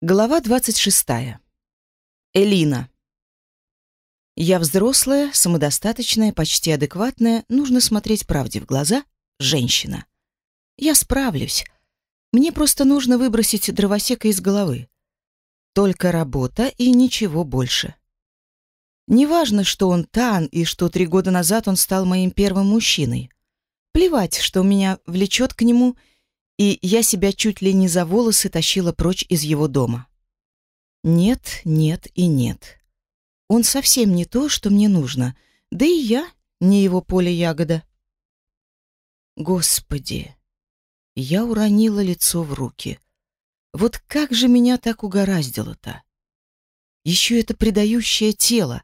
Глава 26. Элина. Я взрослая, самодостаточная, почти адекватная, нужно смотреть правде в глаза, женщина. Я справлюсь. Мне просто нужно выбросить дровосека из головы. Только работа и ничего больше. Неважно, что он Тан и что три года назад он стал моим первым мужчиной. Плевать, что меня влечет к нему — и я себя чуть ли не за волосы тащила прочь из его дома. Нет, нет и нет. Он совсем не то, что мне нужно, да и я не его поле ягода. Господи! Я уронила лицо в руки. Вот как же меня так угораздило-то? Еще это предающее тело.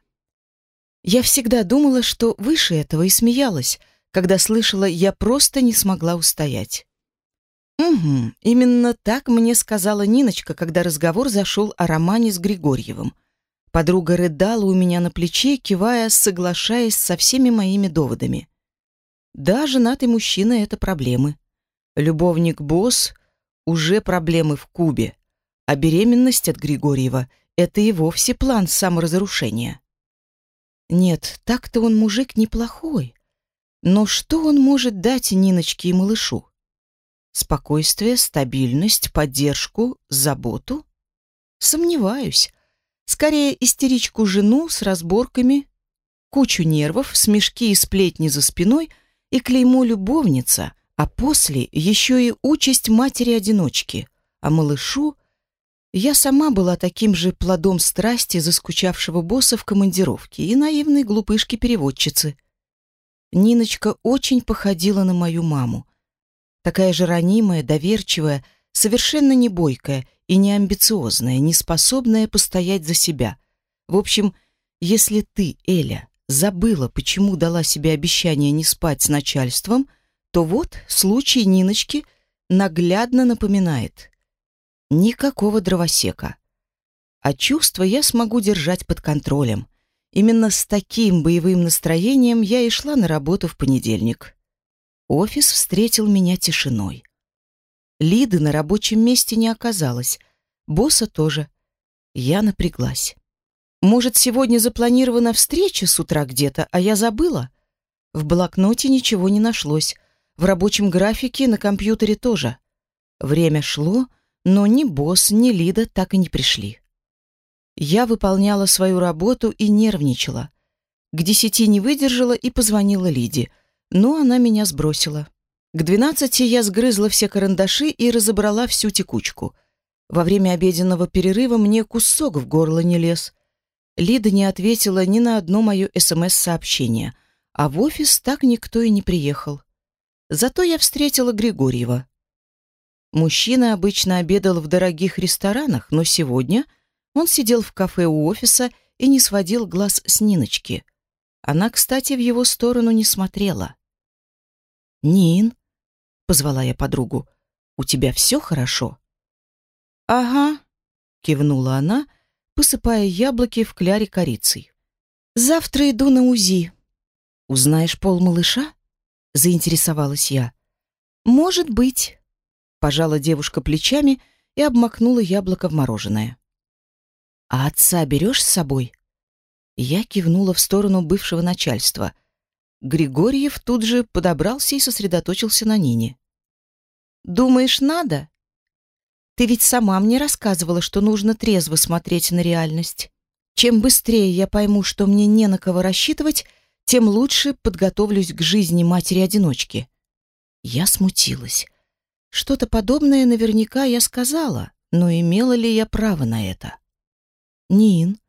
Я всегда думала, что выше этого и смеялась, когда слышала «я просто не смогла устоять». Угу, именно так мне сказала Ниночка, когда разговор зашел о романе с Григорьевым. Подруга рыдала у меня на плече, кивая, соглашаясь со всеми моими доводами. Да, женатый мужчина — это проблемы. Любовник-босс — уже проблемы в Кубе. А беременность от Григорьева — это и вовсе план саморазрушения. Нет, так-то он мужик неплохой. Но что он может дать Ниночке и малышу? Спокойствие, стабильность, поддержку, заботу? Сомневаюсь. Скорее истеричку жену с разборками, кучу нервов, смешки и сплетни за спиной и клеймо любовница, а после еще и участь матери-одиночки. А малышу я сама была таким же плодом страсти заскучавшего босса в командировке и наивной глупышки-переводчицы. Ниночка очень походила на мою маму, Такая же ранимая, доверчивая, совершенно не бойкая и не амбициозная, не способная постоять за себя. В общем, если ты, Эля, забыла, почему дала себе обещание не спать с начальством, то вот случай Ниночки наглядно напоминает. Никакого дровосека. А чувства я смогу держать под контролем. Именно с таким боевым настроением я и шла на работу в понедельник. Офис встретил меня тишиной. Лиды на рабочем месте не оказалось, босса тоже. Я напряглась. Может, сегодня запланирована встреча с утра где-то, а я забыла? В блокноте ничего не нашлось. В рабочем графике на компьютере тоже. Время шло, но ни босс, ни Лида так и не пришли. Я выполняла свою работу и нервничала. К десяти не выдержала и позвонила Лиде — но она меня сбросила. К двенадцати я сгрызла все карандаши и разобрала всю текучку. Во время обеденного перерыва мне кусок в горло не лез. Лида не ответила ни на одно мое СМС-сообщение, а в офис так никто и не приехал. Зато я встретила Григорьева. Мужчина обычно обедал в дорогих ресторанах, но сегодня он сидел в кафе у офиса и не сводил глаз с Ниночки — она, кстати, в его сторону не смотрела. «Нин», — позвала я подругу, — «у тебя все хорошо?» «Ага», — кивнула она, посыпая яблоки в кляре корицей. «Завтра иду на УЗИ». «Узнаешь пол малыша?» — заинтересовалась я. «Может быть», — пожала девушка плечами и обмакнула яблоко в мороженое. «А отца берешь с собой?» Я кивнула в сторону бывшего начальства. Григорьев тут же подобрался и сосредоточился на Нине. «Думаешь, надо? Ты ведь сама мне рассказывала, что нужно трезво смотреть на реальность. Чем быстрее я пойму, что мне не на кого рассчитывать, тем лучше подготовлюсь к жизни матери-одиночки». Я смутилась. Что-то подобное наверняка я сказала, но имела ли я право на это? «Нин,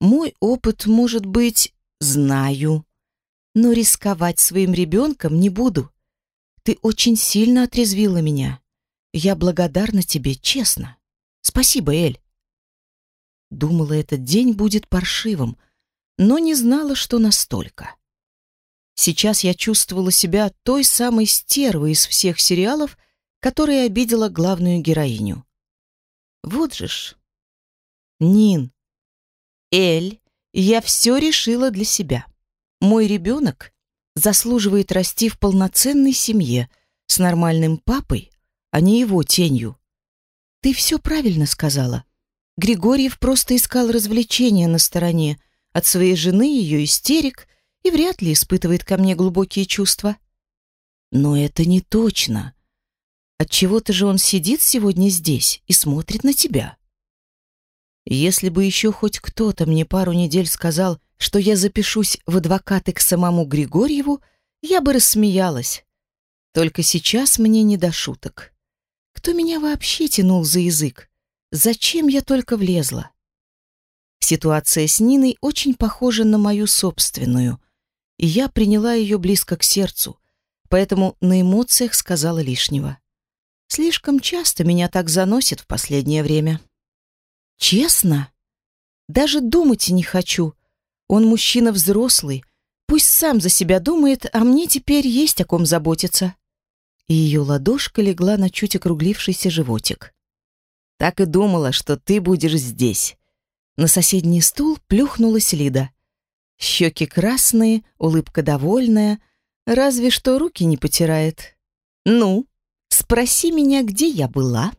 мой опыт, может быть, знаю, но рисковать своим ребенком не буду. Ты очень сильно отрезвила меня. Я благодарна тебе, честно. Спасибо, Эль. Думала, этот день будет паршивым, но не знала, что настолько. Сейчас я чувствовала себя той самой стервой из всех сериалов, которая обидела главную героиню. Вот же ж. Нин, Эль, я все решила для себя. Мой ребенок заслуживает расти в полноценной семье с нормальным папой, а не его тенью. Ты все правильно сказала. Григорьев просто искал развлечения на стороне от своей жены, ее истерик, и вряд ли испытывает ко мне глубокие чувства. Но это не точно. Отчего-то же он сидит сегодня здесь и смотрит на тебя. Если бы еще хоть кто-то мне пару недель сказал, что я запишусь в адвокаты к самому Григорьеву, я бы рассмеялась. Только сейчас мне не до шуток. Кто меня вообще тянул за язык? Зачем я только влезла? Ситуация с Ниной очень похожа на мою собственную, и я приняла ее близко к сердцу, поэтому на эмоциях сказала лишнего. Слишком часто меня так заносит в последнее время. Честно? Даже думать не хочу. Он мужчина взрослый, пусть сам за себя думает, а мне теперь есть о ком заботиться. И ее ладошка легла на чуть округлившийся животик. Так и думала, что ты будешь здесь. На соседний стул плюхнулась Лида. Щеки красные, улыбка довольная, разве что руки не потирает. «Ну, спроси меня, где я была?»